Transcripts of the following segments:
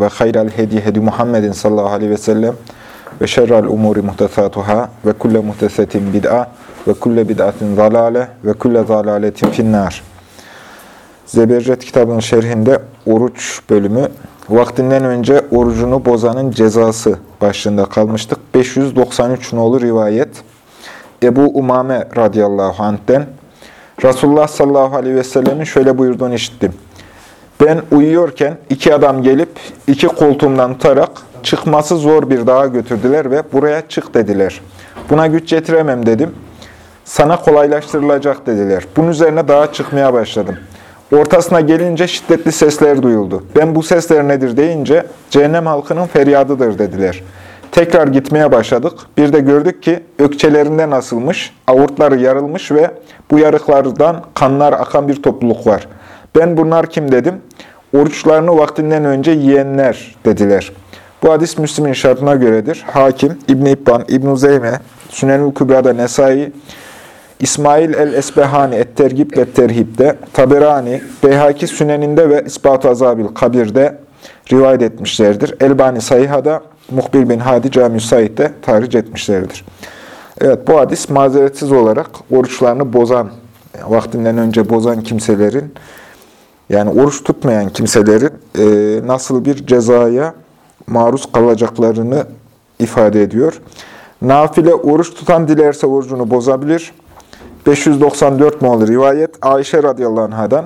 ve hayral hedi hedi Muhammedin sallallahu aleyhi ve sellem ve şerrel umuri muhtesatuhâ ve kulle muhtesetin bid'a ve kulle bid'atin zalale ve kulle zalaletin finnâr. Zebercet kitabının şerhinde oruç bölümü vaktinden önce orucunu bozanın cezası başlığında kalmıştık. 593 nolu rivayet Ebu Umame radıyallahu anh'ten Resulullah sallallahu aleyhi ve sellemin şöyle buyurduğunu işittim. Ben uyuyorken iki adam gelip iki koltuğumdan tutarak çıkması zor bir dağa götürdüler ve buraya çık dediler. Buna güç getiremem dedim. Sana kolaylaştırılacak dediler. Bunun üzerine dağa çıkmaya başladım. Ortasına gelince şiddetli sesler duyuldu. Ben bu sesler nedir deyince cehennem halkının feryadıdır dediler. Tekrar gitmeye başladık. Bir de gördük ki ökçelerinden asılmış, avurtları yarılmış ve bu yarıklardan kanlar akan bir topluluk var. Ben bunlar kim dedim. Oruçlarını vaktinden önce yiyenler dediler. Bu hadis Müslim'in şartına göredir. Hakim, İbn-i İbban, İbn-i Zeyme, Sünen-ül Kübra'da Nesai, İsmail el-Esbehani Et-Tergib ve Terhib'de, Taberani, Beyhaki Süneninde ve İspat-ı Azabil Kabir'de rivayet etmişlerdir. Elbani Sayha'da, Muhbil bin Hadi Cami-i Said'de tahric etmişlerdir. Evet, bu hadis mazeretsiz olarak oruçlarını bozan, vaktinden önce bozan kimselerin, yani oruç tutmayan kimselerin e, nasıl bir cezaya maruz kalacaklarını ifade ediyor. Nafile oruç tutan dilerse orucunu bozabilir. 594 nolu rivayet Ayşe radıyallahu anhadan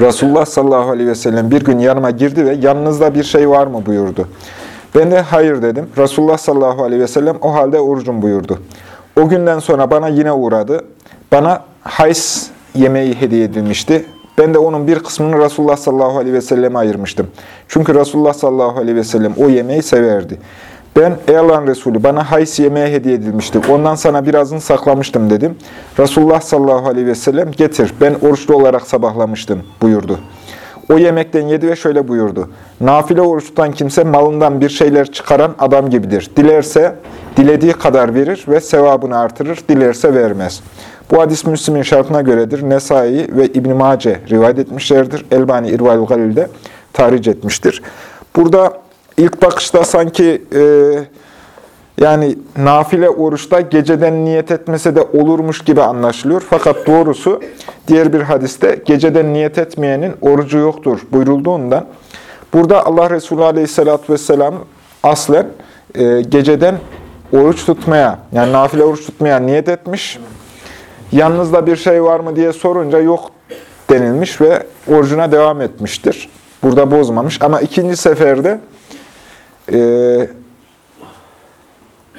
Resulullah sallallahu aleyhi ve sellem bir gün yanıma girdi ve yanınızda bir şey var mı buyurdu. Ben de hayır dedim. Resulullah sallallahu aleyhi ve sellem o halde orucum buyurdu. O günden sonra bana yine uğradı. Bana hays yemeği hediye edilmişti. Ben de onun bir kısmını Resulullah sallallahu aleyhi ve selleme ayırmıştım. Çünkü Resulullah sallallahu aleyhi ve sellem o yemeği severdi. Ben ey Allah'ın Resulü bana hays yemeğe hediye edilmişti. Ondan sana birazını saklamıştım dedim. Resulullah sallallahu aleyhi ve sellem getir ben oruçlu olarak sabahlamıştım buyurdu. O yemekten yedi ve şöyle buyurdu. Nafile oruç tutan kimse malından bir şeyler çıkaran adam gibidir. Dilerse dilediği kadar verir ve sevabını artırır, dilerse vermez. Bu hadis Müslim'in şartına göredir. Nesai ve İbn-i Mace rivayet etmişlerdir. Elbani İrval-ı Galil'de tahric etmiştir. Burada ilk bakışta sanki e, yani nafile oruçta geceden niyet etmese de olurmuş gibi anlaşılıyor. Fakat doğrusu diğer bir hadiste geceden niyet etmeyenin orucu yoktur buyurulduğundan burada Allah Resulü Aleyhisselatü Vesselam aslen e, geceden oruç tutmaya yani nafile oruç tutmaya niyet etmiş. Yanınızda bir şey var mı diye sorunca yok denilmiş ve orucuna devam etmiştir. Burada bozmamış ama ikinci seferde e,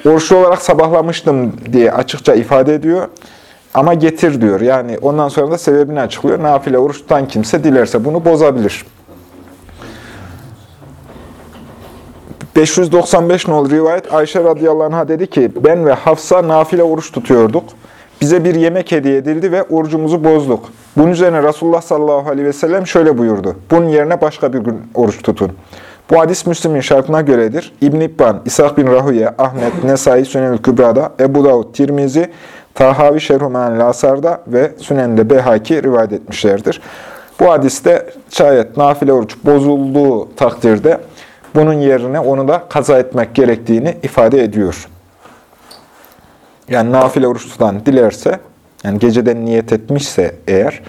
oruçlu olarak sabahlamıştım diye açıkça ifade ediyor. Ama getir diyor. Yani ondan sonra da sebebini açıklıyor. Nafile oruç tutan kimse dilerse bunu bozabilir. 595 nol rivayet Ayşe radıyallahu anh'a dedi ki ben ve Hafsa nafile oruç tutuyorduk. Bize bir yemek hediye edildi ve orucumuzu bozduk. Bunun üzerine Resulullah sallallahu aleyhi ve sellem şöyle buyurdu. Bunun yerine başka bir gün oruç tutun. Bu hadis Müslim'in şartına göredir. İbn-i İbban, İshak bin Rahuye, Ahmet, Nesai, Sünenül Kübra'da, Ebu Davud, Tirmizi, Tahavi Şerhuman Lasar'da ve Sünen'de Behaki rivayet etmişlerdir. Bu hadiste şayet nafile oruç bozulduğu takdirde bunun yerine onu da kaza etmek gerektiğini ifade ediyor. Yani nafile oruç tutan dilerse, yani geceden niyet etmişse eğer,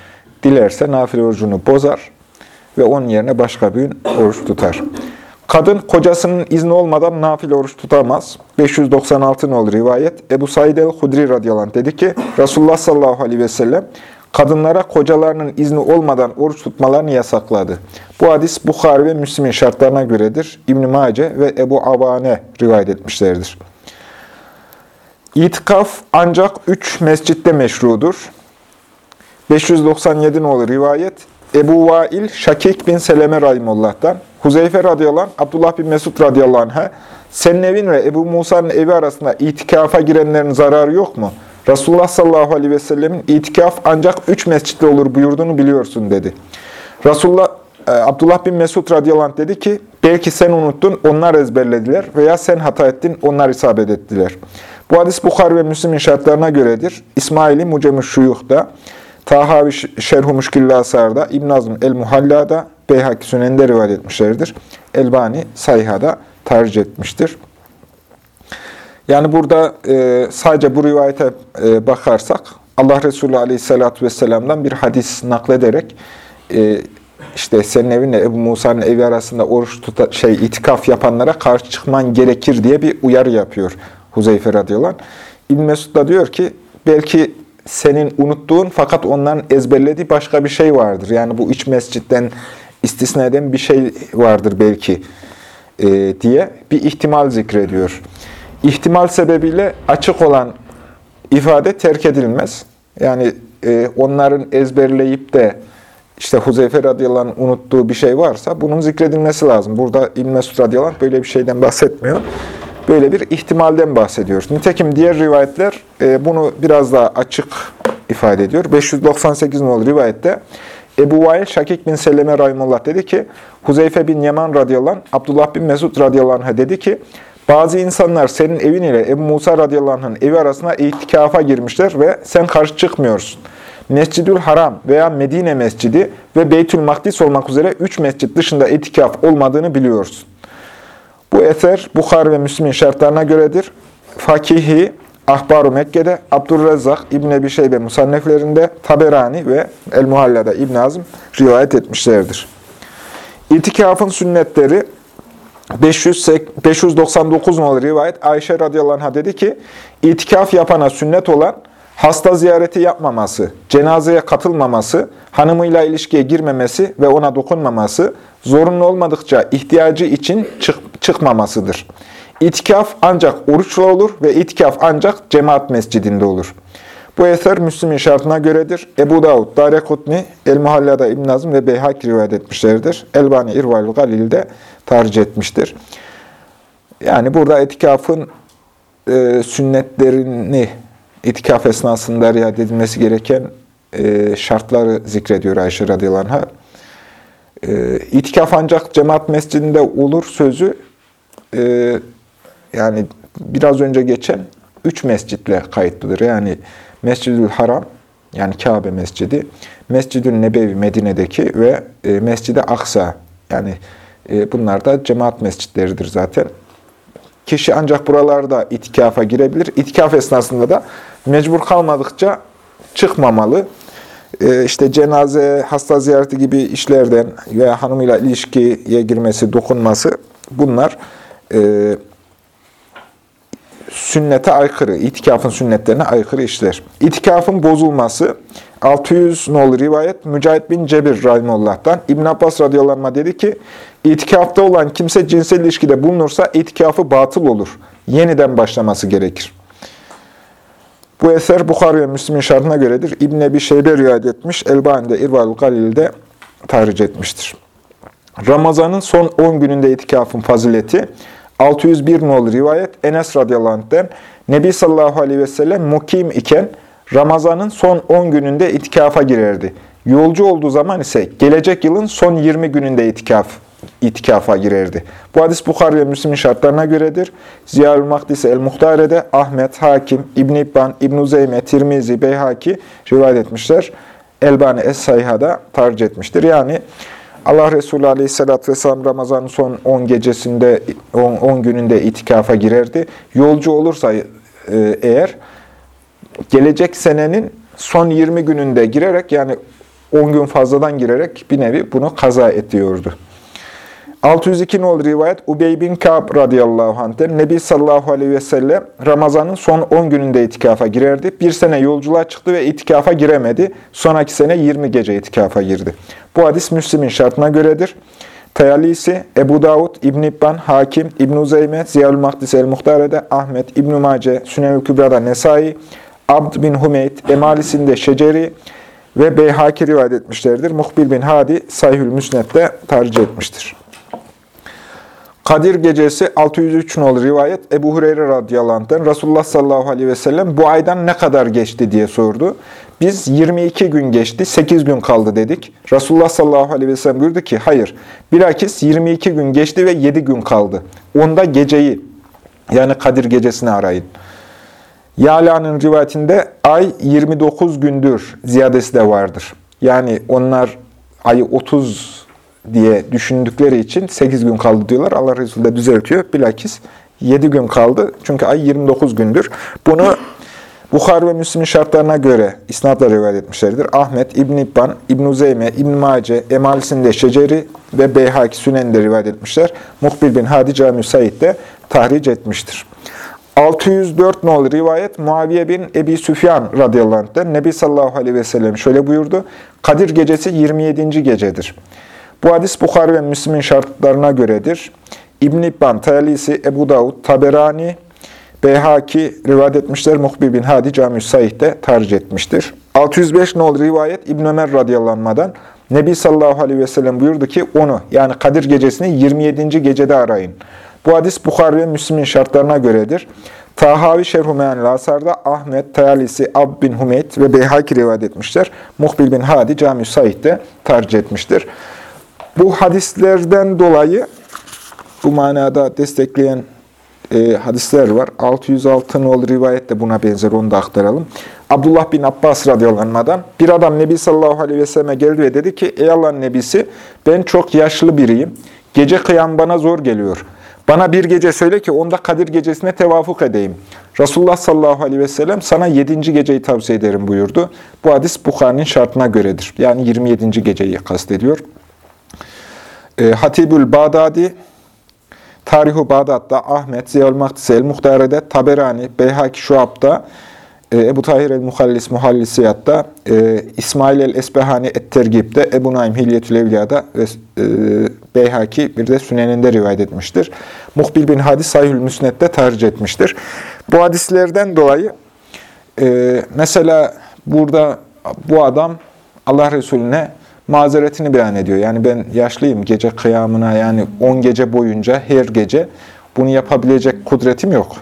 dilerse nafile orucunu bozar ve onun yerine başka bir gün oruç tutar. Kadın kocasının izni olmadan nafile oruç tutamaz. 596 olur rivayet. Ebu Said el-Hudri radıyallahu dedi ki, Resulullah sallallahu aleyhi ve sellem, kadınlara kocalarının izni olmadan oruç tutmalarını yasakladı. Bu hadis Bukhari ve Müslim'in şartlarına göredir. İbn-i Mace ve Ebu Abane rivayet etmişlerdir. İtikaf ancak üç mescitte meşrudur. 597 olur rivayet. Ebu Vail, Şakik bin Seleme Rahimullah'tan, Huzeyfe radıyallahu anh, Abdullah bin Mesud radıyallahu anh'a, senin evin ve Ebu Musa'nın evi arasında itikafa girenlerin zararı yok mu? Resulullah sallallahu aleyhi ve sellemin itikaf ancak üç mescitte olur buyurduğunu biliyorsun dedi. Resulullah, e, Abdullah bin Mesud radıyallahu anh dedi ki, belki sen unuttun, onlar ezberlediler veya sen hata ettin, onlar isabet ettiler. Bu hadis Bukhari ve Müslim'in şartlarına göredir. İsmaili Mucem-i Şuyuh'da, Tahavi Şerhu Müşkilli Asar'da, İbn Azm El-Muhalla'da, Beyhaki Sünen'de rivayet etmişlerdir. Elbani Sayha'da tercih etmiştir. Yani burada e, sadece bu rivayete e, bakarsak, Allah Resulü Aleyhisselatü Vesselam'dan bir hadis naklederek, e, işte senin evinle Ebu Musa'nın evi arasında oruç tuta, şey itikaf yapanlara karşı çıkman gerekir diye bir uyarı yapıyor Huzeyfe radıyallahu anh. İbn Mesud da diyor ki, belki senin unuttuğun fakat onların ezberlediği başka bir şey vardır. Yani bu iç mescitten istisna eden bir şey vardır belki e, diye bir ihtimal zikrediyor. İhtimal sebebiyle açık olan ifade terk edilmez. Yani e, onların ezberleyip de işte Huzeyfe radıyallahu anh unuttuğu bir şey varsa bunun zikredilmesi lazım. Burada İbn Mesud radıyallahu anh böyle bir şeyden bahsetmiyor. Böyle bir ihtimalden bahsediyor. Nitekim diğer rivayetler e, bunu biraz daha açık ifade ediyor. 598 nolu rivayette Ebu Vail Şakik bin Seleme Rahimullah dedi ki, Huzeyfe bin Yaman radıyallahu anh, Abdullah bin Mesud radıyallahu anh'a dedi ki, bazı insanlar senin evin ile Ebu Musa radıyallahu anh'ın evi arasına itikafa girmişler ve sen karşı çıkmıyorsun. Mescidül Haram veya Medine Mescidi ve Beytül Makdis olmak üzere üç mescit dışında itikaf olmadığını biliyorsun. Bu eser Bukhar ve Müslim'in şartlarına göredir. Fakihi, Ahbar-ı Mekke'de, Abdurrezzak, İbn Ebi Şeybe musanneflerinde, Taberani ve El-Muhalla'da İbn Azm rivayet etmişlerdir. İtikafın sünnetleri 599 numaralı rivayet Ayşe radıyallahu anh'a dedi ki, itikaf yapana sünnet olan hasta ziyareti yapmaması, cenazeye katılmaması, hanımıyla ilişkiye girmemesi ve ona dokunmaması, zorunlu olmadıkça ihtiyacı için çık çıkmamasıdır. İtikaf ancak oruçla olur ve itikaf ancak cemaat mescidinde olur. Bu eser Müslüm'ün şartına göredir. Ebu Davud, Darekutni, El-Muhallada İbn Nazım ve Beyhak rivayet etmişlerdir. Elbani İrval Galil'de tercih etmiştir. Yani burada itikafın e, sünnetlerini, itikaf esnasında riayet edilmesi gereken e, şartları zikrediyor Ayşe radıyallahu anh'a. E, itikaf ancak cemaat mescidinde olur sözü, e, yani biraz önce geçen üç mescitle kayıtlıdır. Yani Mescidül Haram, yani Kabe Mescidi, Mescidül Nebevi Medine'deki ve e, Mescid-i Aksa, yani e, bunlar da cemaat mescitleridir zaten. Kişi ancak buralarda itikafa girebilir. İtikaf esnasında da mecbur kalmadıkça çıkmamalı. E, işte cenaze, hasta ziyareti gibi işlerden veya hanımıyla ilişkiye girmesi, dokunması bunlar e, sünnete aykırı, itikafın sünnetlerine aykırı işler. İtikafın bozulması, 600 nolu rivayet Mücahit bin Cebir Rahimullah'tan İbn Abbas radıyallahu dedi ki, itikafta olan kimse cinsel ilişkide bulunursa itikafı batıl olur. Yeniden başlaması gerekir. Bu eser Bukhari ve Müslim'in şartına göredir. İbn Ebi Şeybe rivayet etmiş, Elbani'de İrval Galil'de tarih etmiştir. Ramazanın son 10 gününde itikafın fazileti, 601 nolu rivayet Enes radıyallahu anh'den Nebi sallallahu aleyhi ve sellem mukim iken Ramazan'ın son 10 gününde itikafa girerdi. Yolcu olduğu zaman ise gelecek yılın son 20 gününde itikaf itikafa girerdi. Bu hadis Bukhari ve Müslim'in şartlarına göredir. Ziyarül Makdis el-Muhtare'de Ahmet, Hakim, İbn İbban, İbn Uzeyme, Tirmizi, Beyhaki rivayet etmişler. Elbani Es-Sayha'da tercih etmiştir. Yani Allah Resulü Aleyhisselatü Vesselam Ramazan'ın son 10 gecesinde, 10, 10 gününde itikafa girerdi. Yolcu olursa e, eğer, gelecek senenin son 20 gününde girerek, yani 10 gün fazladan girerek bir nevi bunu kaza ediyordu. 602 nol rivayet Ubey bin Ka'b radıyallahu anh'ten Nebi sallallahu aleyhi ve sellem Ramazan'ın son 10 gününde itikafa girerdi. Bir sene yolculuğa çıktı ve itikafa giremedi. Sonraki sene 20 gece itikafa girdi. Bu hadis Müslim'in şartına göredir. Tayalisi, Ebu Davud, İbn İbban, Hakim, İbn Uzeyme, Ziyal Mahdis el-Muhtare'de, Ahmet, İbn Mace, Sünevül Kübra'da Nesai, Abd bin Hümeyt, Emalisinde Şeceri ve Beyhaki rivayet etmişlerdir. Muhbil bin Hadi, Sayhül Müsnet'te tercih etmiştir. Kadir gecesi 603 nolu rivayet Ebu Hureyre radıyallahu Resulullah sallallahu aleyhi ve sellem bu aydan ne kadar geçti diye sordu. Biz 22 gün geçti, 8 gün kaldı dedik. Resulullah sallallahu aleyhi ve sellem buyurdu ki hayır. Bilakis 22 gün geçti ve 7 gün kaldı. Onda geceyi yani Kadir gecesini arayın. Yala'nın rivayetinde ay 29 gündür ziyadesi de vardır. Yani onlar ayı 30 diye düşündükleri için 8 gün kaldı diyorlar. Allah Resulü de düzeltiyor. Bilakis 7 gün kaldı. Çünkü ay 29 gündür. Bunu Bukhar ve Müslim'in şartlarına göre isnatla rivayet etmişlerdir. Ahmet, İbn İbban, İbn Uzeyme, İbn Mace, Emalisinde Şeceri ve Beyhaki Sünen'de rivayet etmişler. Muhbil bin Hadi Cami Said de tahric etmiştir. 604 nolu rivayet Muaviye bin Ebi Süfyan radıyallahu anh'ten Nebi sallallahu aleyhi ve sellem şöyle buyurdu. Kadir gecesi 27. gecedir. Bu hadis Bukhari ve Müslim'in şartlarına göredir. İbn-i İbban, Tayalisi, Ebu Davud, Taberani, Beyhaki rivayet etmişler. Muhbir bin Hadi Cami-i Saih'de tercih etmiştir. 605 nol rivayet İbn Ömer radıyallahu Nebi sallallahu aleyhi ve sellem buyurdu ki onu yani Kadir gecesini 27. gecede arayın. Bu hadis Bukhari ve Müslim'in şartlarına göredir. Tahavi Şerhu Meyan Lasar'da Ahmet, Tayalisi, Ab bin Hümeyt ve Beyhaki rivayet etmişler. Muhbil bin Hadi Cami-i Said'de tercih etmiştir. Bu hadislerden dolayı bu manada destekleyen e, hadisler var. 606 nolu rivayet de buna benzer, onu da aktaralım. Abdullah bin Abbas radıyallahu bir adam Nebi sallallahu aleyhi ve selleme geldi ve dedi ki, ey Allah'ın Nebisi ben çok yaşlı biriyim. Gece kıyam bana zor geliyor. Bana bir gece söyle ki onda Kadir gecesine tevafuk edeyim. Resulullah sallallahu aleyhi ve sellem sana yedinci geceyi tavsiye ederim buyurdu. Bu hadis Bukhari'nin şartına göredir. Yani 27. geceyi kastediyor. E, Hatibül Bağdadi, Tarihu Bağdat'ta, Ahmet, Ziyal Maktisel, Muhtare'de, Taberani, Beyhaki Şuab'da, e, Ebu Tahir el-Muhallis Muhallisiyat'ta, e, İsmail el-Esbehani et-Tergib'de, Ebu Naim Hilyetül Evliya'da ve e, Beyhaki bir de Sünen'inde rivayet etmiştir. Muhbil bin Hadis Sahihül Müsnet'te tercih etmiştir. Bu hadislerden dolayı mesela burada bu adam Allah Resulüne mazeretini beyan ediyor. Yani ben yaşlıyım gece kıyamına yani 10 gece boyunca her gece bunu yapabilecek kudretim yok.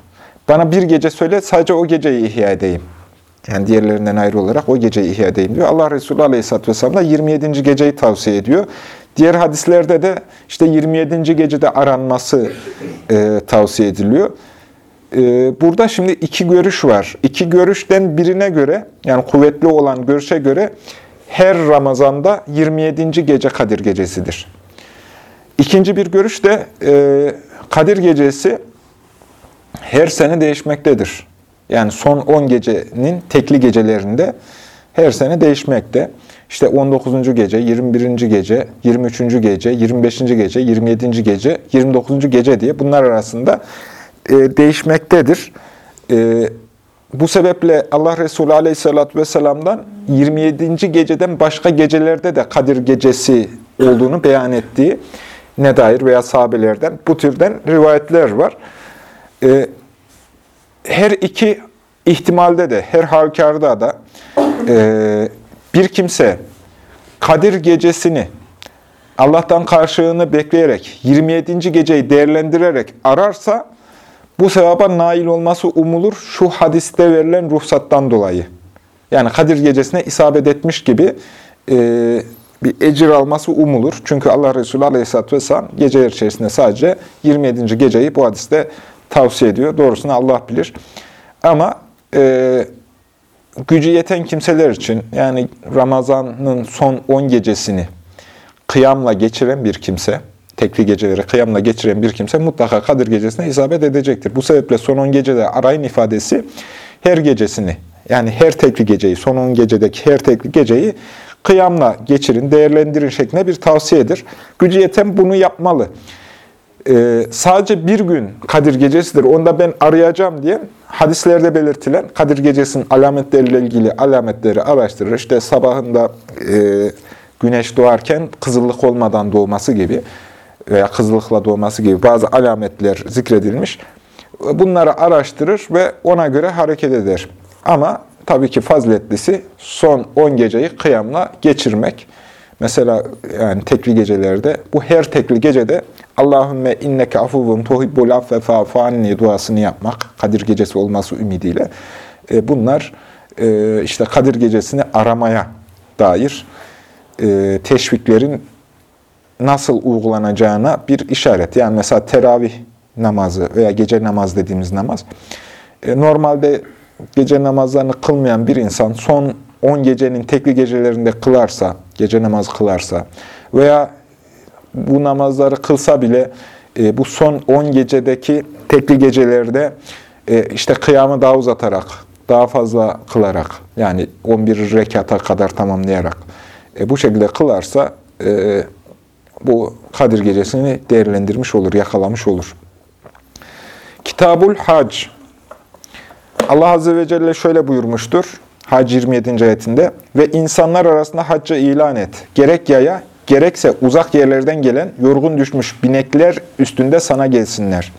Bana bir gece söyle sadece o geceyi ihya edeyim. Yani diğerlerinden ayrı olarak o geceyi ihya edeyim diyor. Allah Resulü Aleyhisselatü Vesselam da 27. geceyi tavsiye ediyor. Diğer hadislerde de işte 27. gecede aranması e, tavsiye ediliyor. E, burada şimdi iki görüş var. İki görüşten birine göre yani kuvvetli olan görüşe göre her Ramazan'da 27. gece Kadir gecesidir. İkinci bir görüş de e, Kadir gecesi her sene değişmektedir. Yani son 10 gecenin tekli gecelerinde her sene değişmekte. İşte 19. gece, 21. gece, 23. gece, 25. gece, 27. gece, 29. gece diye bunlar arasında e, değişmektedir. E, bu sebeple Allah Resulü Aleyhisselatü Vesselam'dan 27. geceden başka gecelerde de Kadir gecesi olduğunu beyan ettiği ne dair veya sahabelerden bu türden rivayetler var. Ee, her iki ihtimalde de, her halükarda da e, bir kimse Kadir gecesini Allah'tan karşılığını bekleyerek, 27. geceyi değerlendirerek ararsa, bu sevaba nail olması umulur şu hadiste verilen ruhsattan dolayı. Yani Kadir gecesine isabet etmiş gibi e, bir ecir alması umulur. Çünkü Allah Resulü Aleyhisselatü Vesselam geceler içerisinde sadece 27. geceyi bu hadiste tavsiye ediyor. Doğrusunu Allah bilir. Ama e, gücü yeten kimseler için yani Ramazan'ın son 10 gecesini kıyamla geçiren bir kimse, tekli geceleri kıyamla geçiren bir kimse mutlaka Kadir gecesine isabet edecektir. Bu sebeple son 10 gecede arayın ifadesi her gecesini, yani her tekli geceyi, son 10 gecedeki her tekli geceyi kıyamla geçirin, değerlendirin şeklinde bir tavsiyedir. Gücü yeten bunu yapmalı. Ee, sadece bir gün Kadir gecesidir, onda ben arayacağım diye hadislerde belirtilen Kadir gecesinin alametleriyle ilgili alametleri araştırır. İşte sabahında e, güneş doğarken kızıllık olmadan doğması gibi veya kızılıkla doğması gibi bazı alametler zikredilmiş. Bunları araştırır ve ona göre hareket eder. Ama tabii ki faziletlisi son 10 geceyi kıyamla geçirmek. Mesela yani tekli gecelerde bu her tekli gecede Allahümme inneke afuvun tuhibbul affe fa'fu anni duasını yapmak, Kadir Gecesi olması ümidiyle. E, bunlar e, işte Kadir Gecesini aramaya dair e, teşviklerin nasıl uygulanacağına bir işaret. Yani mesela teravih namazı veya gece namaz dediğimiz namaz. E, normalde gece namazlarını kılmayan bir insan son 10 gecenin tekli gecelerinde kılarsa, gece namazı kılarsa veya bu namazları kılsa bile e, bu son 10 gecedeki tekli gecelerde e, işte kıyamı daha uzatarak, daha fazla kılarak, yani 11 rekata kadar tamamlayarak bu şekilde kılarsa bu Kadir gecesini değerlendirmiş olur, yakalamış olur. Kitabul Hac. Allah Azze ve Celle şöyle buyurmuştur. Hac 27. ayetinde. Ve insanlar arasında hacca ilan et. Gerek yaya, gerekse uzak yerlerden gelen yorgun düşmüş binekler üstünde sana gelsinler.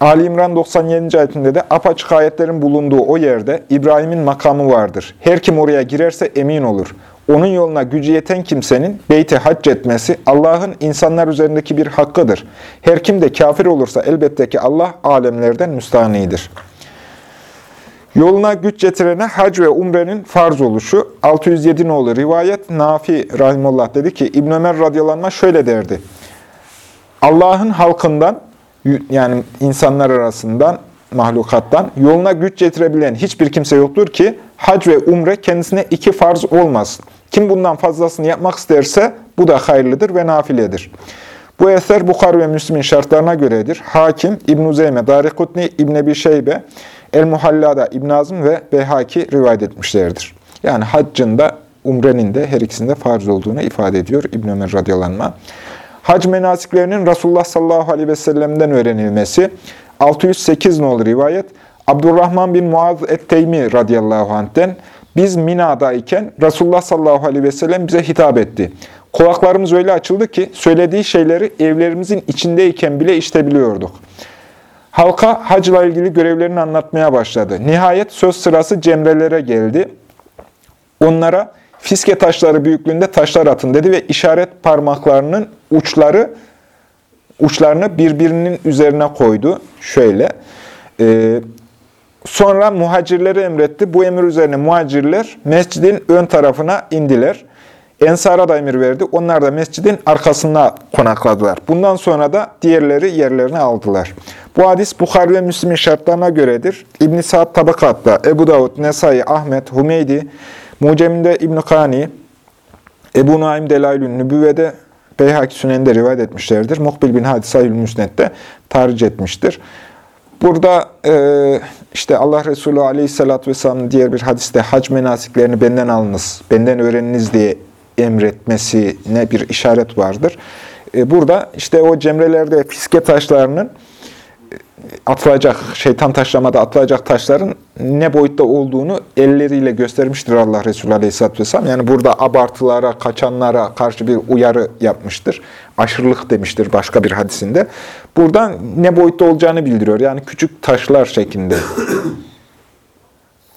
Ali İmran 97. ayetinde de apaçık ayetlerin bulunduğu o yerde İbrahim'in makamı vardır. Her kim oraya girerse emin olur. Onun yoluna gücü yeten kimsenin beyti hac etmesi Allah'ın insanlar üzerindeki bir hakkıdır. Her kim de kafir olursa elbette ki Allah alemlerden müstahanidir. Yoluna güç getirene hac ve umrenin farz oluşu 607 nolu rivayet Nafi Rahimullah dedi ki İbn Ömer radıyallahu şöyle derdi. Allah'ın halkından yani insanlar arasından mahlukattan yoluna güç getirebilen hiçbir kimse yoktur ki hac ve umre kendisine iki farz olmasın. Kim bundan fazlasını yapmak isterse bu da hayırlıdır ve nafiledir. Bu eser Bukhar ve Müslim'in şartlarına göredir. Hakim, İbn-i Zeyme, Darikutni, İbn-i Ebi El-Muhallada, İbn Azm ve Behaki rivayet etmişlerdir. Yani haccın da umrenin de her ikisinde farz olduğunu ifade ediyor İbn Ömer radıyallahu Hac menasiklerinin Resulullah sallallahu aleyhi ve sellem'den öğrenilmesi 608 nolu rivayet Abdurrahman bin Muaz et-Teymi radıyallahu anh'ten biz Mina'dayken Resulullah sallallahu aleyhi ve sellem bize hitap etti. Kulaklarımız öyle açıldı ki söylediği şeyleri evlerimizin içindeyken bile işitebiliyorduk. Halka hacla ilgili görevlerini anlatmaya başladı. Nihayet söz sırası cemrelere geldi. Onlara fiske taşları büyüklüğünde taşlar atın dedi ve işaret parmaklarının uçları uçlarını birbirinin üzerine koydu. Şöyle. E, sonra muhacirleri emretti. Bu emir üzerine muhacirler mescidin ön tarafına indiler. Ensara da emir verdi. Onlar da mescidin arkasına konakladılar. Bundan sonra da diğerleri yerlerini aldılar. Bu hadis Bukhari ve Müslim'in şartlarına göredir. İbn-i Sa'd Tabakat'ta, Ebu Davud, Nesai, Ahmet, Humeydi, Mucem'inde İbn-i Kani, Ebu Naim Delailün Nübüvve'de Beyhaki Sünen'de rivayet etmişlerdir. Muhbil bin Hadis Sayül Müsnet'te tarih etmiştir. Burada e, işte Allah Resulü Aleyhisselatü Vesselam'ın diğer bir hadiste hac menasiklerini benden alınız, benden öğreniniz diye emretmesine bir işaret vardır. E, burada işte o cemrelerde fiske taşlarının atılacak, şeytan taşlamada atılacak taşların ne boyutta olduğunu elleriyle göstermiştir Allah Resulü Aleyhisselatü Vesselam. Yani burada abartılara, kaçanlara karşı bir uyarı yapmıştır. Aşırılık demiştir başka bir hadisinde. Buradan ne boyutta olacağını bildiriyor. Yani küçük taşlar şeklinde,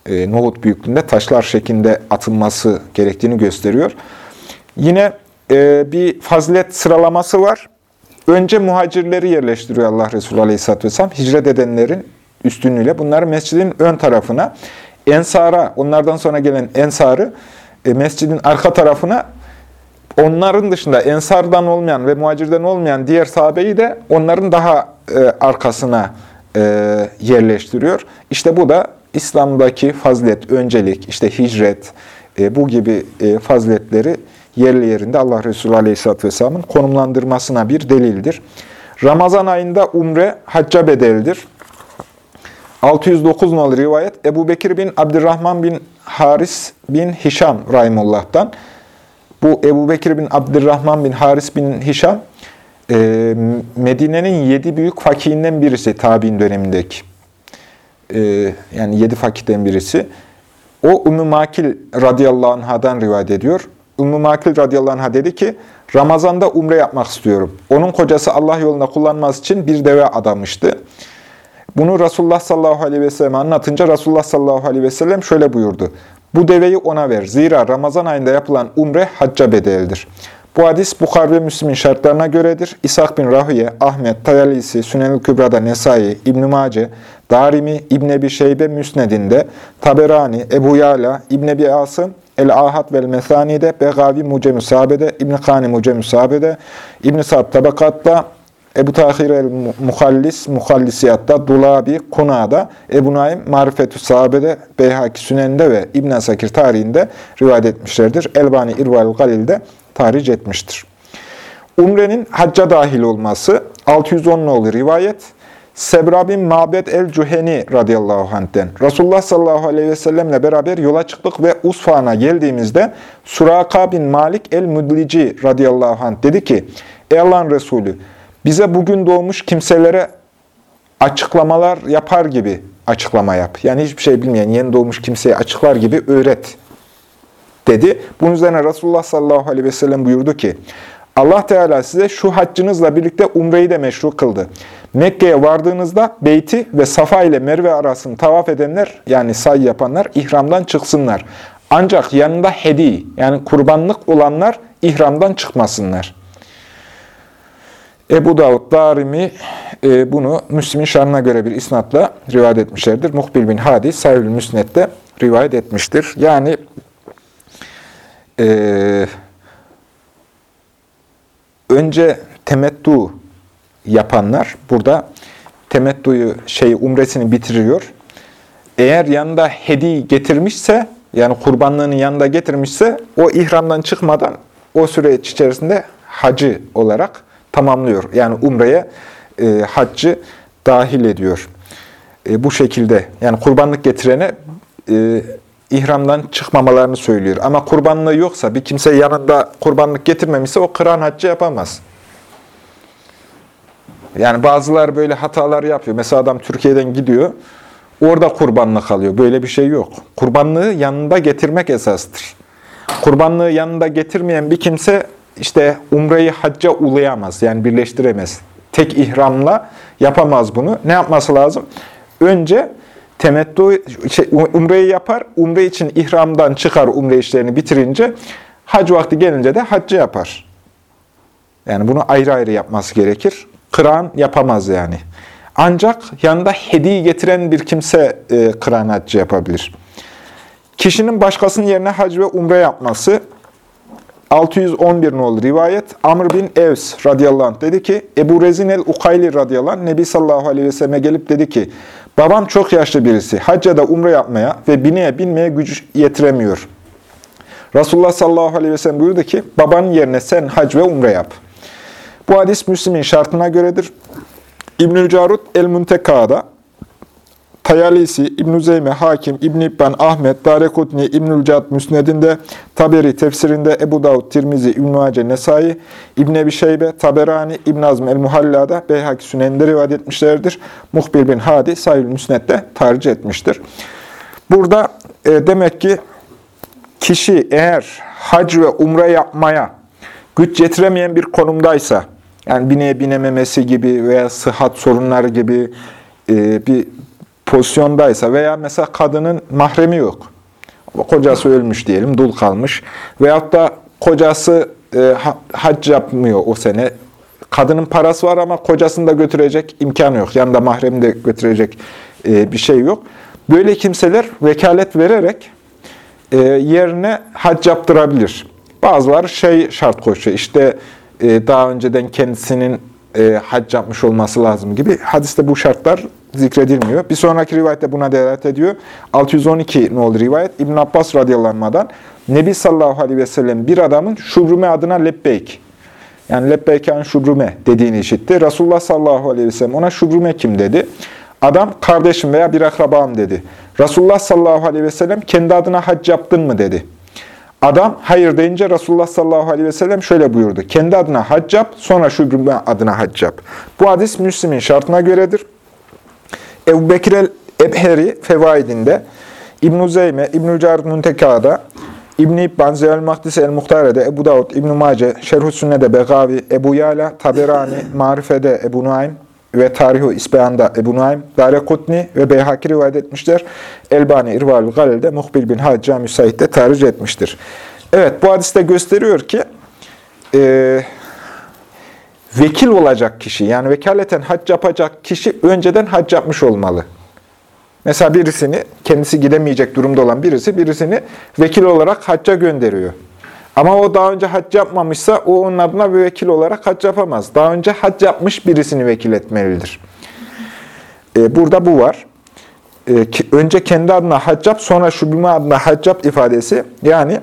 e, nohut büyüklüğünde taşlar şeklinde atılması gerektiğini gösteriyor. Yine e, bir fazilet sıralaması var. Önce muhacirleri yerleştiriyor Allah Resulü Aleyhisselatü Vesselam. Hicret edenlerin üstünlüğüyle bunları mescidin ön tarafına, ensara, onlardan sonra gelen ensarı e, mescidin arka tarafına onların dışında ensardan olmayan ve muhacirden olmayan diğer sahabeyi de onların daha e, arkasına e, yerleştiriyor. İşte bu da İslam'daki fazilet, öncelik, işte hicret, e, bu gibi e, faziletleri yerli yerinde Allah Resulü Aleyhisselatü Vesselam'ın konumlandırmasına bir delildir. Ramazan ayında umre hacca bedeldir. 609 nolu rivayet Ebu Bekir bin Abdurrahman bin Haris bin Hişam Rahimullah'tan. Bu Ebu Bekir bin Abdurrahman bin Haris bin Hişam e, Medine'nin yedi büyük fakihinden birisi tabi'in dönemindeki. E, yani yedi fakihten birisi. O Ümmü Makil radıyallahu anhadan rivayet ediyor. Ümmü Makil radıyallahu anh'a dedi ki, Ramazan'da umre yapmak istiyorum. Onun kocası Allah yolunda kullanması için bir deve adamıştı. Bunu Resulullah sallallahu aleyhi ve sellem anlatınca Resulullah sallallahu aleyhi ve sellem şöyle buyurdu. Bu deveyi ona ver. Zira Ramazan ayında yapılan umre hacca bedeldir. Bu hadis Bukhar ve Müslim'in şartlarına göredir. İshak bin Rahüye, Ahmet, Tayalisi, Sünel-i Kübra'da Nesai, İbn-i Mace, Darimi, İbn Ebi Şeybe Müsned'inde, Taberani, Ebu Yala, İbn Ebi Asım, El-Ahad vel Mesani'de, Begavi Mucem-i Sahabe'de, İbn-i Kani Mucem-i Sahabe'de, İbn-i Sa'd Tabakat'ta, Ebu Tahir el-Muhallis, Muhallisiyat'ta, Dulabi, Kuna'da, Ebu Naim, Marifetü Sahabe'de, Beyhaki Sünen'de ve İbn Sakir tarihinde rivayet etmişlerdir. Elbani İrval Galil'de tarih etmiştir. Umrenin hacca dahil olması 610 nolu rivayet. Sebra bin Mabed el-Cüheni radıyallahu anh'ten. Resulullah sallallahu aleyhi ve sellemle beraber yola çıktık ve Usfan'a geldiğimizde Suraka bin Malik el-Müdlici radıyallahu anh dedi ki, Ey Allah'ın Resulü, bize bugün doğmuş kimselere açıklamalar yapar gibi açıklama yap. Yani hiçbir şey bilmeyen, yeni doğmuş kimseye açıklar gibi öğret dedi. Bunun üzerine Resulullah sallallahu aleyhi ve sellem buyurdu ki, Allah Teala size şu haccınızla birlikte umreyi de meşru kıldı. Mekke'ye vardığınızda beyti ve Safa ile Merve arasını tavaf edenler, yani say yapanlar ihramdan çıksınlar. Ancak yanında hedi, yani kurbanlık olanlar ihramdan çıkmasınlar. Ebu Davud, Darimi e, bunu Müslim'in şanına göre bir isnatla rivayet etmişlerdir. Muhbil bin Hadi, Sayül Müsnet'te rivayet etmiştir. Yani e, önce temettu yapanlar burada temettuyu şey umresini bitiriyor. Eğer yanında hedi getirmişse yani kurbanlığını yanında getirmişse o ihramdan çıkmadan o süreç içerisinde hacı olarak tamamlıyor. Yani umreye e, haccı dahil ediyor. E, bu şekilde yani kurbanlık getirene e, ihramdan çıkmamalarını söylüyor. Ama kurbanlığı yoksa, bir kimse yanında kurbanlık getirmemişse o kıran haccı yapamaz. Yani bazılar böyle hatalar yapıyor. Mesela adam Türkiye'den gidiyor, orada kurbanlık alıyor. Böyle bir şey yok. Kurbanlığı yanında getirmek esastır. Kurbanlığı yanında getirmeyen bir kimse işte umreyi hacca ulayamaz. Yani birleştiremez. Tek ihramla yapamaz bunu. Ne yapması lazım? Önce temettu, şey, umreyi yapar, umre için ihramdan çıkar umre işlerini bitirince, hac vakti gelince de haccı yapar. Yani bunu ayrı ayrı yapması gerekir. Kıran yapamaz yani. Ancak yanında hediye getiren bir kimse e, kıran haccı yapabilir. Kişinin başkasının yerine hac ve umre yapması, 611 nolu rivayet, Amr bin Evs radıyallahu anh dedi ki, Ebu Rezin el-Ukayli radıyallahu anh, Nebi sallallahu aleyhi ve selleme gelip dedi ki, Babam çok yaşlı birisi. Hacca da umre yapmaya ve bineye binmeye güç yetiremiyor. Resulullah sallallahu aleyhi ve sellem buyurdu ki, babanın yerine sen hac ve umre yap. Bu hadis Müslim'in şartına göredir. İbnül Carut el-Munteka'da, Tayalisi, İbn-i Zeyme, Hakim, İbn-i İbban, Ahmet, Darekutni, İbnül Cad Müsned'inde, Taberi tefsirinde, Ebu Davud, Tirmizi, İbn-i Mace, Nesai, İbn Ebi Şeybe, Taberani, İbn Azm el-Muhalla'da, Beyhaki Sünen'de rivayet etmişlerdir. Muhbir bin Hadi, Sayül Müsned'de tercih etmiştir. Burada e, demek ki kişi eğer hac ve umre yapmaya güç yetiremeyen bir konumdaysa, yani bineye binememesi gibi veya sıhhat sorunları gibi e, bir pozisyondaysa veya mesela kadının mahremi yok. Kocası ölmüş diyelim, dul kalmış. Veyahut da kocası e, hac yapmıyor o sene. Kadının parası var ama kocasını da götürecek imkanı yok. Yanında mahremi de götürecek e, bir şey yok. Böyle kimseler vekalet vererek yerine hac yaptırabilir. Bazıları şey şart koşuyor. İşte daha önceden kendisinin e, hac yapmış olması lazım gibi. Hadiste bu şartlar zikredilmiyor. Bir sonraki rivayette buna delalet ediyor. 612 ne oldu rivayet? İbn Abbas radıyallahu Nebi sallallahu aleyhi ve sellem bir adamın şubrume adına lebbeyk. Yani lebbeykan şubrume dediğini işitti. Resulullah sallallahu aleyhi ve sellem ona şubrume kim dedi. Adam kardeşim veya bir akrabam dedi. Resulullah sallallahu aleyhi ve sellem kendi adına hac yaptın mı dedi. Adam hayır deyince Resulullah sallallahu aleyhi ve sellem şöyle buyurdu. Kendi adına hac yap, sonra şubrume adına hac yap. Bu hadis Müslim'in şartına göredir. Ebu Bekir el-Ebheri Fevaidinde, İbn-i Zeyme, İbn-i Cahid Munteka'da, İbn-i İbban, Zeyal Mahdis el-Muhtare'de, Ebu Davud, İbn-i Mace, Şerh-ü Sünne'de Begavi, Ebu Yala, Taberani, Marife'de Ebu Nuaym ve Tarih-i İsbehan'da Ebu Nuaym, Darekutni ve Beyhaki rivayet etmişler. Elbani İrval-ı Galil'de Muhbil bin Hacca Müsait'te tarih etmiştir. Evet, bu hadiste gösteriyor ki, e, vekil olacak kişi, yani vekaleten hac yapacak kişi önceden hac yapmış olmalı. Mesela birisini, kendisi gidemeyecek durumda olan birisi, birisini vekil olarak hacca gönderiyor. Ama o daha önce hac yapmamışsa, o onun adına bir vekil olarak hac yapamaz. Daha önce hac yapmış birisini vekil etmelidir. E, burada bu var. E, ki, önce kendi adına hac yap, sonra şubime adına hac yap ifadesi. Yani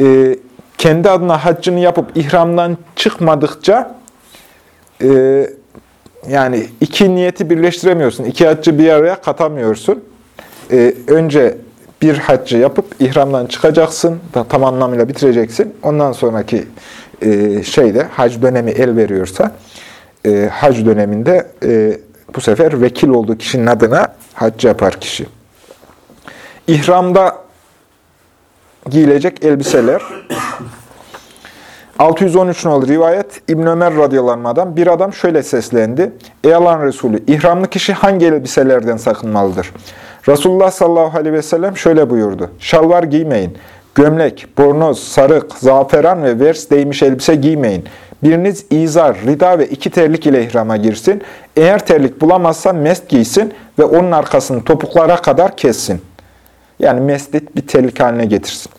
e, kendi adına haccını yapıp ihramdan çıkmadıkça e, yani iki niyeti birleştiremiyorsun. İki haccı bir araya katamıyorsun. E, önce bir haccı yapıp ihramdan çıkacaksın, tam anlamıyla bitireceksin. Ondan sonraki e, şeyde hac dönemi el veriyorsa e, hac döneminde e, bu sefer vekil olduğu kişinin adına hac yapar kişi. İhramda giyilecek elbiseler 613 nolu rivayet İbn Ömer radıyallahu bir adam şöyle seslendi. Ey Allah'ın Resulü, ihramlı kişi hangi elbiselerden sakınmalıdır? Resulullah sallallahu aleyhi ve sellem şöyle buyurdu. Şalvar giymeyin, gömlek, bornoz, sarık, zaferan ve vers değmiş elbise giymeyin. Biriniz izar, rida ve iki terlik ile ihrama girsin. Eğer terlik bulamazsa mest giysin ve onun arkasını topuklara kadar kessin. Yani meslit bir terlik haline getirsin.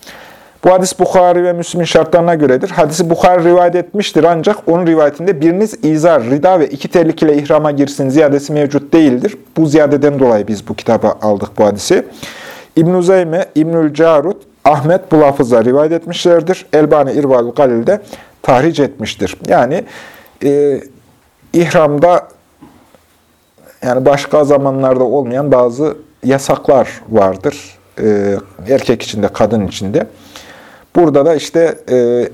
Bu hadis Bukhari ve Müslim'in şartlarına göredir. Hadisi Bukhari rivayet etmiştir ancak onun rivayetinde biriniz izar, rida ve iki terlik ile ihrama girsin ziyadesi mevcut değildir. Bu ziyadeden dolayı biz bu kitaba aldık bu hadisi. İbn-i Zeyme, İbnül Carut, Ahmet bu lafızla rivayet etmişlerdir. Elbani İrval Galil'de tahric etmiştir. Yani e, ihramda yani başka zamanlarda olmayan bazı yasaklar vardır. E, erkek içinde, kadın içinde. Burada da işte e,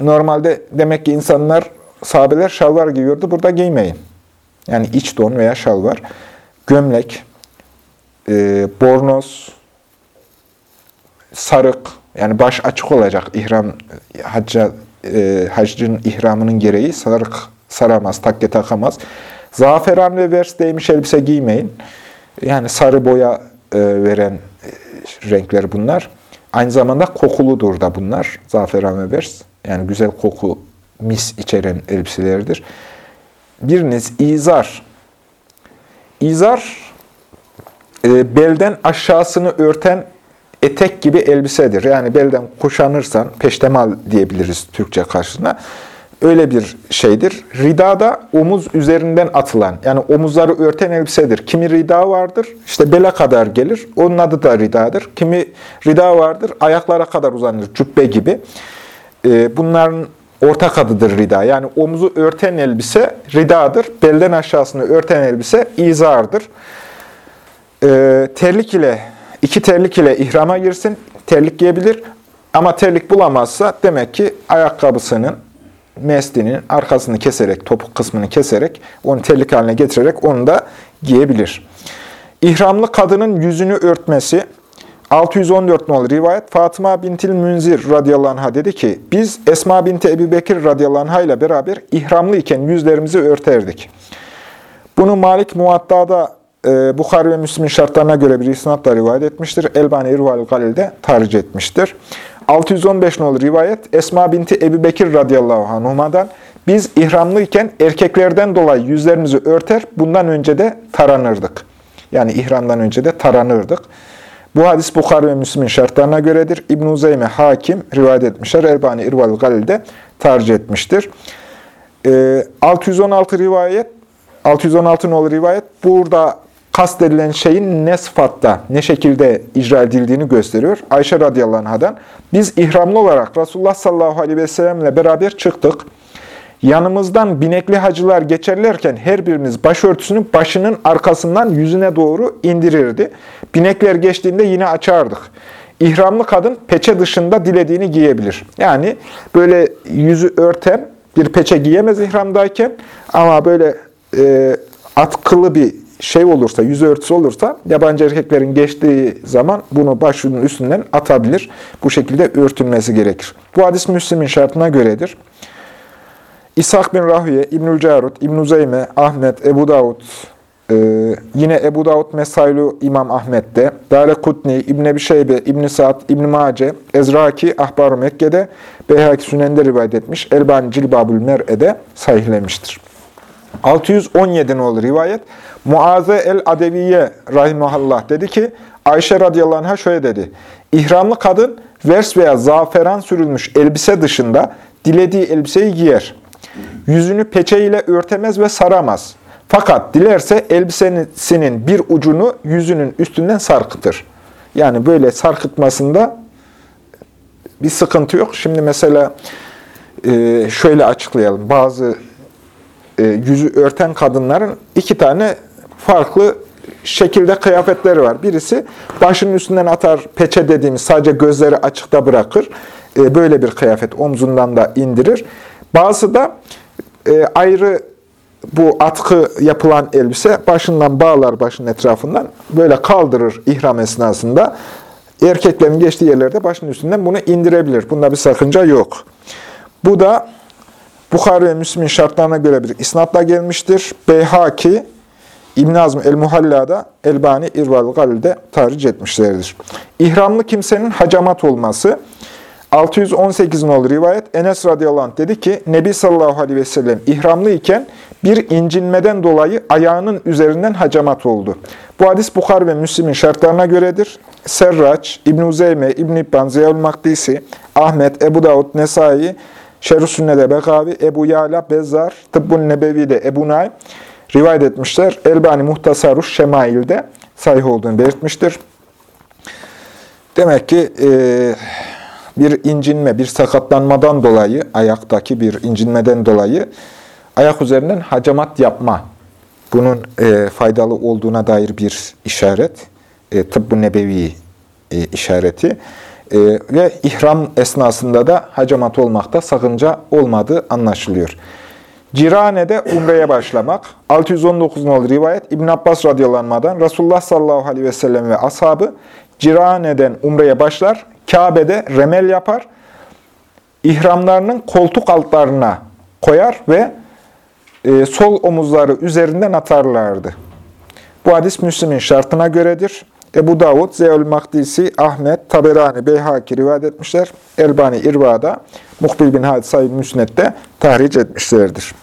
normalde demek ki insanlar, sahabeler şalvar giyiyordu. Burada giymeyin. Yani iç don veya şalvar. Gömlek, e, bornoz, sarık, yani baş açık olacak ihram, hacca, e, haccın ihramının gereği sarık saramaz, takke takamaz. Zaferan ve vers değmiş elbise giymeyin. Yani sarı boya e, veren e, renkler bunlar. Aynı zamanda kokuludur da bunlar. Zaferan ve vers. Yani güzel koku, mis içeren elbiselerdir. Biriniz izar. İzar, e, belden aşağısını örten etek gibi elbisedir. Yani belden kuşanırsan, peştemal diyebiliriz Türkçe karşısına. Öyle bir şeydir. Rida da omuz üzerinden atılan, yani omuzları örten elbisedir. Kimi rida vardır, işte bele kadar gelir. Onun adı da ridadır. Kimi rida vardır, ayaklara kadar uzanır, cübbe gibi. Ee, bunların ortak adıdır rida. Yani omuzu örten elbise ridadır. Belden aşağısını örten elbise izardır. Ee, terlik ile, iki terlik ile ihrama girsin. Terlik giyebilir. Ama terlik bulamazsa demek ki ayakkabısının meslinin arkasını keserek, topuk kısmını keserek, onu terlik haline getirerek onu da giyebilir. İhramlı kadının yüzünü örtmesi, 614 nolu rivayet, Fatıma bintil Münzir radıyallahu anh'a dedi ki, biz Esma binti Ebu Bekir radıyallahu anh'a ile beraber ihramlı iken yüzlerimizi örterdik. Bunu Malik Muatta'da e, Bukhari ve Müslim'in şartlarına göre bir isnatla rivayet etmiştir. Elbani İrval Galil'de tarih etmiştir. 615 nolu rivayet Esma binti Ebu Bekir radıyallahu anhuma'dan biz ihramlıyken erkeklerden dolayı yüzlerimizi örter, bundan önce de taranırdık. Yani ihramdan önce de taranırdık. Bu hadis Bukhari ve Müslim'in şartlarına göredir. İbn-i Zeyme hakim rivayet etmişler. Elbani İrval Galil'de tercih etmiştir. E, 616 rivayet, 616 nolu rivayet burada kastedilen şeyin ne sıfatta, ne şekilde icra edildiğini gösteriyor. Ayşe radıyallahu anh'dan biz ihramlı olarak Resulullah sallallahu aleyhi ve sellemle beraber çıktık. Yanımızdan binekli hacılar geçerlerken her birimiz başörtüsünü başının arkasından yüzüne doğru indirirdi. Binekler geçtiğinde yine açardık. İhramlı kadın peçe dışında dilediğini giyebilir. Yani böyle yüzü örten bir peçe giyemez ihramdayken ama böyle e, atkılı bir şey olursa, yüz örtüsü olursa yabancı erkeklerin geçtiği zaman bunu başının üstünden atabilir. Bu şekilde örtülmesi gerekir. Bu hadis Müslim'in şartına göredir. İshak bin Rahüye, İbnül Carut, İbn-i Zeyme, Ahmet, Ebu Davud, Ee, yine Ebu Davud Mesailu İmam Ahmet'te, Dare Kutni, İbn Ebi Şeybe, İbn Sa'd, İbn Mace, Ezraki Ahbar-ı Mekke'de, Beyhaki Sünen'de rivayet etmiş. Elbani Cilbabül Mer'e'de sahihlemiştir. 617 olur rivayet. Muaze el-Adeviye rahimahallah dedi ki, Ayşe radıyallahu anh'a şöyle dedi. İhramlı kadın vers veya zaferan sürülmüş elbise dışında dilediği elbiseyi giyer. Yüzünü peçeyle örtemez ve saramaz. Fakat dilerse elbisesinin bir ucunu yüzünün üstünden sarkıtır. Yani böyle sarkıtmasında bir sıkıntı yok. Şimdi mesela e, şöyle açıklayalım. Bazı e, yüzü örten kadınların iki tane farklı şekilde kıyafetleri var. Birisi başının üstünden atar peçe dediğimiz sadece gözleri açıkta bırakır. E, böyle bir kıyafet omzundan da indirir. Bazı da ayrı bu atkı yapılan elbise başından bağlar başının etrafından böyle kaldırır ihram esnasında. Erkeklerin geçtiği yerlerde başının üstünden bunu indirebilir. Bunda bir sakınca yok. Bu da Bukhari ve Müslim'in şartlarına göre bir isnatla gelmiştir. Beyhaki, İbn Azm el-Muhalla'da, Elbani İrval Galil'de tarih etmişlerdir. İhramlı kimsenin hacamat olması, 618 nolu rivayet Enes radıyallahu anh dedi ki Nebi sallallahu aleyhi ve sellem ihramlı iken bir incinmeden dolayı ayağının üzerinden hacamat oldu. Bu hadis Bukhar ve Müslim'in şartlarına göredir. Serraç, İbn-i Uzeyme, İbn-i İbban, Makdisi, Ahmet, Ebu Davud, Nesai, Şerh-i Sünne'de Bekavi, Ebu Yala, Bezzar, Tıbbun Nebevi'de Ebu Naim rivayet etmişler. Elbani Muhtasaruş Şemail'de sahih olduğunu belirtmiştir. Demek ki e, bir incinme, bir sakatlanmadan dolayı, ayaktaki bir incinmeden dolayı ayak üzerinden hacamat yapma, bunun e, faydalı olduğuna dair bir işaret, e, tıbbı nebevi e, işareti e, ve ihram esnasında da hacamat olmakta sakınca olmadığı anlaşılıyor. Cirane'de umreye başlamak. 619 nolu rivayet İbn Abbas radıyallahu Resulullah sallallahu aleyhi ve sellem ve ashabı Cirane'den umreye başlar, Kabe'de remel yapar, ihramlarının koltuk altlarına koyar ve e, sol omuzları üzerinden atarlardı. Bu hadis Müslim'in şartına göredir. Ebu Davud, Zeyül Makdisi, Ahmet, Taberani, Beyhaki rivayet etmişler. Elbani İrva'da, Muhbil bin Hadis Said Müsnet'te tahric etmişlerdir.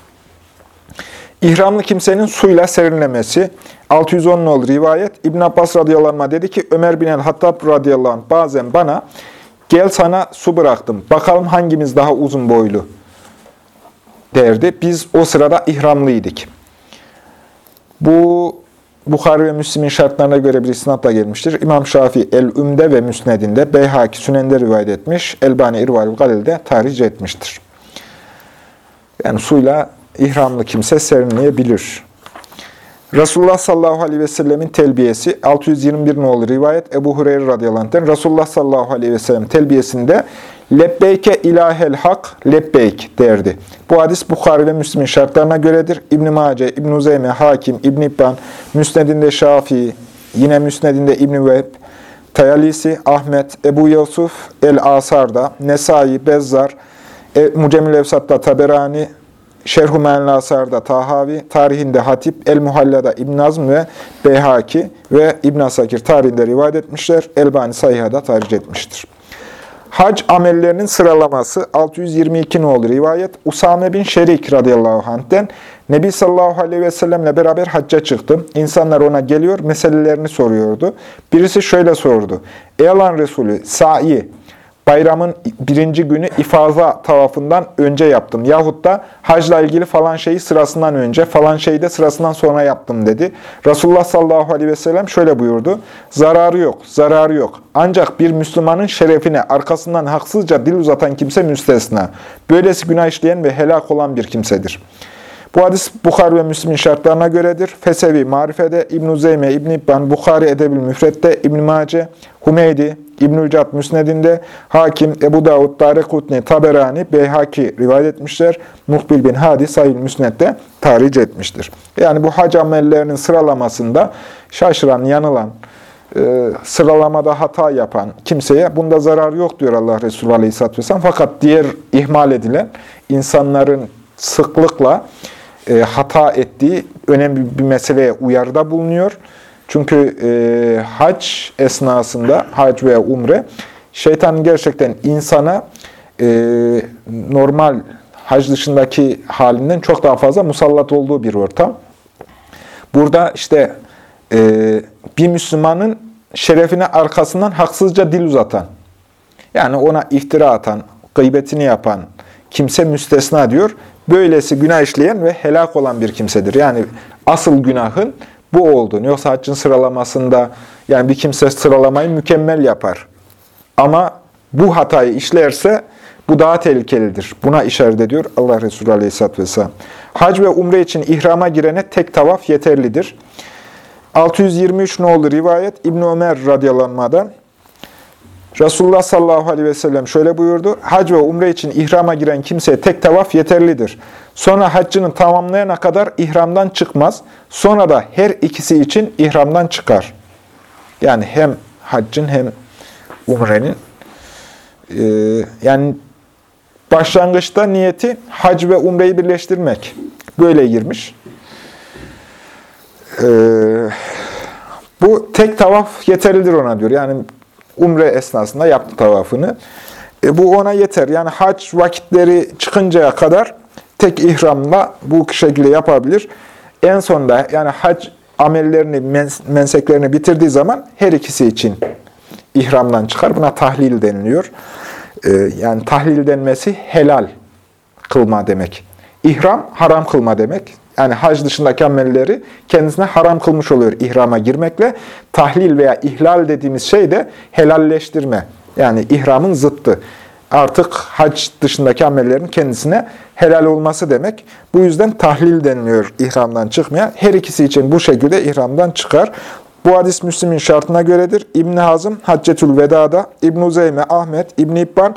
İhramlı kimsenin suyla serinlemesi. 610 nol rivayet. İbn Abbas radıyallahu anh dedi ki Ömer bin el-Hattab radıyallahu anh bazen bana gel sana su bıraktım. Bakalım hangimiz daha uzun boylu derdi. Biz o sırada ihramlıydık. Bu Bukhari ve Müslim'in şartlarına göre bir isnatla gelmiştir. İmam Şafii El-Ümde ve Müsned'inde, Beyhaki Sünen'de rivayet etmiş, Elbani İrval Galil'de tarih etmiştir. Yani suyla ihramlı kimse serinleyebilir. Resulullah sallallahu aleyhi ve sellemin telbiyesi 621 nolu rivayet Ebu Hureyre radıyallahu anh'ten Resulullah sallallahu aleyhi ve sellem telbiyesinde lebbeyke ilahel hak lebbeyk derdi. Bu hadis Bukhari ve Müslim'in şartlarına göredir. İbn-i Mace, İbn-i Uzeyme, Hakim, İbn-i İbban, Müsnedinde Şafii, yine Müsnedinde İbn-i Tayalisi, Ahmet, Ebu Yusuf, El-Asar'da, Nesai, Bezzar, e, Mucemül Evsat'ta Taberani, Şerh-ü Menlasar'da Tahavi, tarihinde Hatip, El-Muhalla'da İbn Azm ve Beyhaki ve İbn Asakir tarihinde rivayet etmişler. Elbani Sayıha'da tarih etmiştir. Hac amellerinin sıralaması 622 nolu rivayet. Usame bin Şerik radıyallahu anh'den Nebi sallallahu aleyhi ve sellemle beraber hacca çıktım. İnsanlar ona geliyor, meselelerini soruyordu. Birisi şöyle sordu. Ey Allah'ın Resulü, sa'i, bayramın birinci günü ifaza tavafından önce yaptım. Yahut da hacla ilgili falan şeyi sırasından önce, falan şeyi de sırasından sonra yaptım dedi. Resulullah sallallahu aleyhi ve sellem şöyle buyurdu. Zararı yok, zararı yok. Ancak bir Müslümanın şerefine arkasından haksızca dil uzatan kimse müstesna. Böylesi günah işleyen ve helak olan bir kimsedir. Bu hadis Bukhari ve Müslim'in şartlarına göredir. Fesevi, Marife'de, İbn-i Zeyme, İbn-i İbban, Bukhari Edebil Müfret'te, İbn-i Mace, Humeydi, İbnül Cad Müsned'inde, Hakim, Ebu Davud, Darekutni, Taberani, Beyhaki rivayet etmişler. Muhbil bin Hadi Sahil Müsned'de tarih etmiştir. Yani bu hac amellerinin sıralamasında şaşıran, yanılan, e, sıralamada hata yapan kimseye bunda zarar yok diyor Allah Resulü Aleyhisselatü Vesselam. Fakat diğer ihmal edilen insanların sıklıkla e, hata ettiği önemli bir meseleye uyarıda bulunuyor. Çünkü e, hac esnasında, hac veya umre, şeytanın gerçekten insana e, normal hac dışındaki halinden çok daha fazla musallat olduğu bir ortam. Burada işte e, bir Müslümanın şerefine arkasından haksızca dil uzatan, yani ona iftira atan, gıybetini yapan kimse müstesna diyor. Böylesi günah işleyen ve helak olan bir kimsedir. Yani asıl günahın bu olduğunu. Yoksa haccın sıralamasında yani bir kimse sıralamayı mükemmel yapar. Ama bu hatayı işlerse bu daha tehlikelidir. Buna işaret ediyor Allah Resulü Aleyhisselatü Vesselam. Hac ve umre için ihrama girene tek tavaf yeterlidir. 623 ne oldu rivayet? İbn Ömer radıyallahu Resulullah sallallahu aleyhi ve sellem şöyle buyurdu. Hac ve umre için ihrama giren kimseye tek tavaf yeterlidir. Sonra haccını tamamlayana kadar ihramdan çıkmaz. Sonra da her ikisi için ihramdan çıkar. Yani hem haccın hem umrenin. Ee, yani başlangıçta niyeti hac ve umreyi birleştirmek. Böyle girmiş. Ee, bu tek tavaf yeterlidir ona diyor. Yani umre esnasında yaptı tavafını. E, bu ona yeter. Yani hac vakitleri çıkıncaya kadar tek ihramla bu şekilde yapabilir. En sonunda yani hac amellerini, menseklerini bitirdiği zaman her ikisi için ihramdan çıkar. Buna tahlil deniliyor. E, yani tahlil denmesi helal kılma demek. İhram haram kılma demek. Yani hac dışındaki amelleri kendisine haram kılmış oluyor ihrama girmekle. Tahlil veya ihlal dediğimiz şey de helalleştirme. Yani ihramın zıttı. Artık hac dışındaki amellerin kendisine helal olması demek. Bu yüzden tahlil deniliyor ihramdan çıkmaya. Her ikisi için bu şekilde ihramdan çıkar. Bu hadis Müslim'in şartına göredir. İbn Hazım Haccetül Veda'da, İbn Zeyme Ahmet, İbn İbban,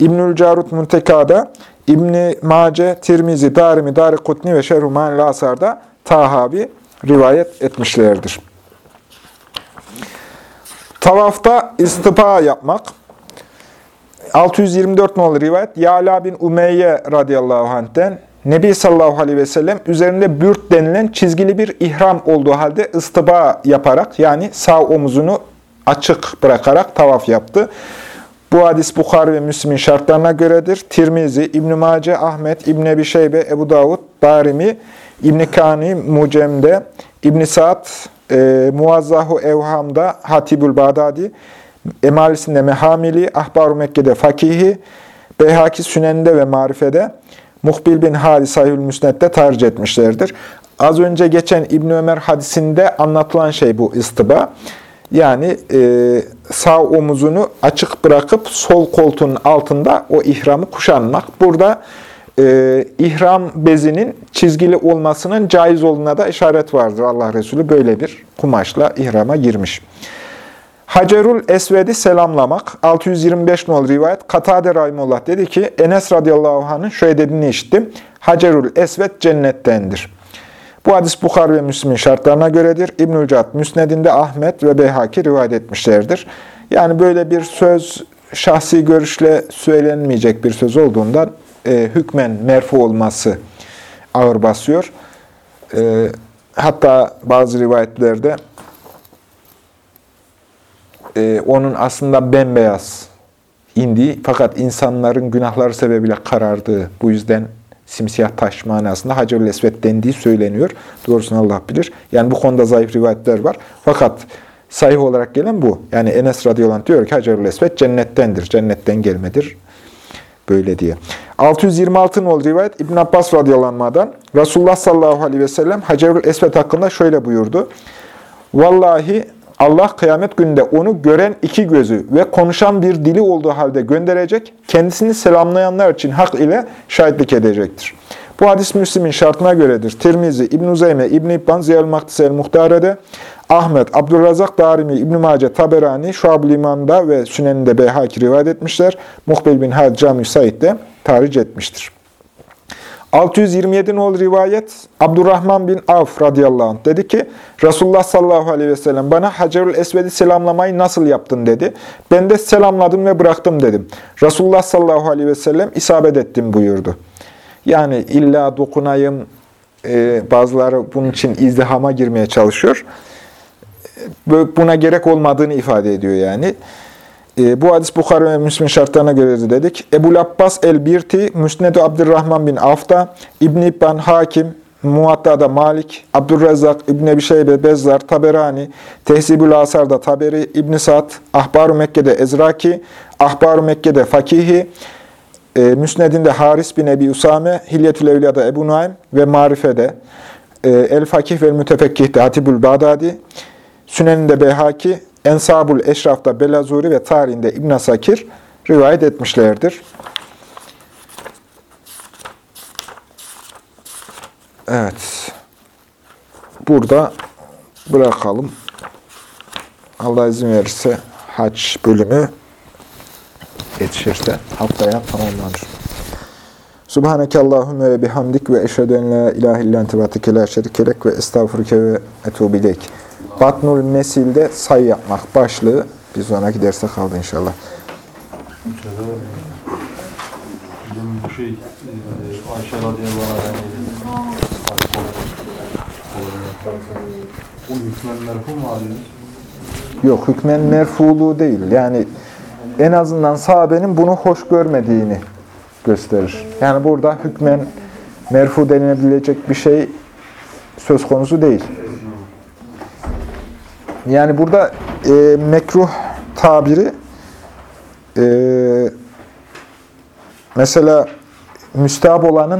İbnül Carut Munteka'da, İbni Mace, Tirmizi, Darimi, Dari Kutni ve Şerhu Manil Asar'da Tahabi rivayet etmişlerdir. Tavafta istipa yapmak. 624 nolu rivayet. Yala bin Umeyye radıyallahu anh'ten Nebi sallallahu aleyhi ve sellem üzerinde bürt denilen çizgili bir ihram olduğu halde istıba yaparak yani sağ omuzunu açık bırakarak tavaf yaptı. Bu hadis Bukhari ve Müslim'in şartlarına göredir. Tirmizi, İbn-i Mace, Ahmet, İbn-i Ebi Şeybe, Ebu Davud, Darimi, İbn-i Kani, Mucem'de, İbn-i Sa'd, e, Muazzahu Evham'da, Hatibül Bağdadi, Emalisinde Mehamili, Ahbar-ı Mekke'de Fakihi, Beyhaki Sünen'de ve Marife'de, Muhbil bin Hali Sahihül tercih etmişlerdir. Az önce geçen İbn Ömer hadisinde anlatılan şey bu istiba. Yani e, sağ omuzunu açık bırakıp sol koltuğun altında o ihramı kuşanmak. Burada e, ihram bezinin çizgili olmasının caiz olduğuna da işaret vardır. Allah Resulü böyle bir kumaşla ihrama girmiş. Hacerul Esved'i selamlamak. 625 nol rivayet. Katade Rahimullah dedi ki, Enes radıyallahu anh'ın şöyle dediğini işittim. Hacerul Esved cennettendir. Bu hadis Bukhar ve Müslim'in şartlarına göredir. İbnül Cad Müsned'inde Ahmet ve Beyhaki rivayet etmişlerdir. Yani böyle bir söz şahsi görüşle söylenmeyecek bir söz olduğundan e, hükmen merfu olması ağır basıyor. E, hatta bazı rivayetlerde e, onun aslında bembeyaz indiği fakat insanların günahları sebebiyle karardığı bu yüzden simsiyah taş manasında Hacerül Esved dendiği söyleniyor. Doğrusunu Allah bilir. Yani bu konuda zayıf rivayetler var. Fakat sahih olarak gelen bu. Yani Enes radıyallahu anh diyor ki Hacerül Esved cennettendir. Cennetten gelmedir. Böyle diye. 626 nol rivayet İbn Abbas radıyallahu Resulullah sallallahu aleyhi ve sellem Hacerül Esved hakkında şöyle buyurdu. Vallahi Allah kıyamet gününde onu gören iki gözü ve konuşan bir dili olduğu halde gönderecek, kendisini selamlayanlar için hak ile şahitlik edecektir. Bu hadis Müslim'in şartına göredir. Tirmizi, İbn-i Zeyme, İbn-i İbban, Ziyal Maktisel Muhtare'de, Ahmet, Abdurrazak Darimi, İbn-i Mace, Taberani, Şuab-ı ve Sünen'inde Beyhaki rivayet etmişler. Muhbil bin Had Cami Said'de tarih etmiştir. 627 nol rivayet Abdurrahman bin Avf radıyallahu anh dedi ki Resulullah sallallahu aleyhi ve sellem bana Hacerül Esved'i selamlamayı nasıl yaptın dedi. Ben de selamladım ve bıraktım dedim. Resulullah sallallahu aleyhi ve sellem isabet ettim buyurdu. Yani illa dokunayım, e, bazıları bunun için izdihama girmeye çalışıyor. Bu- Buna gerek olmadığını ifade ediyor yani. E, bu hadis Bukhari ve Müslim şartlarına göre dedik. Ebu Abbas el-Birti, Müsned-i Abdurrahman bin Avf'ta, İbn-i İbban Hakim, Muatta'da Malik, Abdurrezzak, İbn-i Ebi Şeybe, Bezzar, Taberani, Tehzibül Asar'da Taberi, İbn-i Sa'd, Ahbar-ı Mekke'de Ezraki, Ahbar-ı Mekke'de Fakihi, e, Müsned'inde Haris bin Ebi Usame, Hilyetül Evliya'da Ebu Naim ve Marife'de, e, El Fakih ve Mütefekkih'de Hatibül Bağdadi, Sünen'inde Beyhaki, Ensabul Eşraf'ta Belazuri ve tarihinde İbn Sakir rivayet etmişlerdir. Evet. Burada bırakalım. Allah izin verirse haç bölümü yetişirse haftaya tamamlanır. Subhaneke Allahümme ve bihamdik ve eşhedü en la ilahe illa ente vatike la şerikelek ve estağfurüke ve etubu ileyk. Batnul Mesil'de say yapmak başlığı bir sonraki derste kaldı inşallah. Bu hükmen merhum mu? Yok hükmen merfulu değil. Yani en azından sahabenin bunu hoş görmediğini gösterir. Yani burada hükmen merfu denilebilecek bir şey söz konusu değil. Yani burada e, mekruh tabiri e, mesela müstahap olanın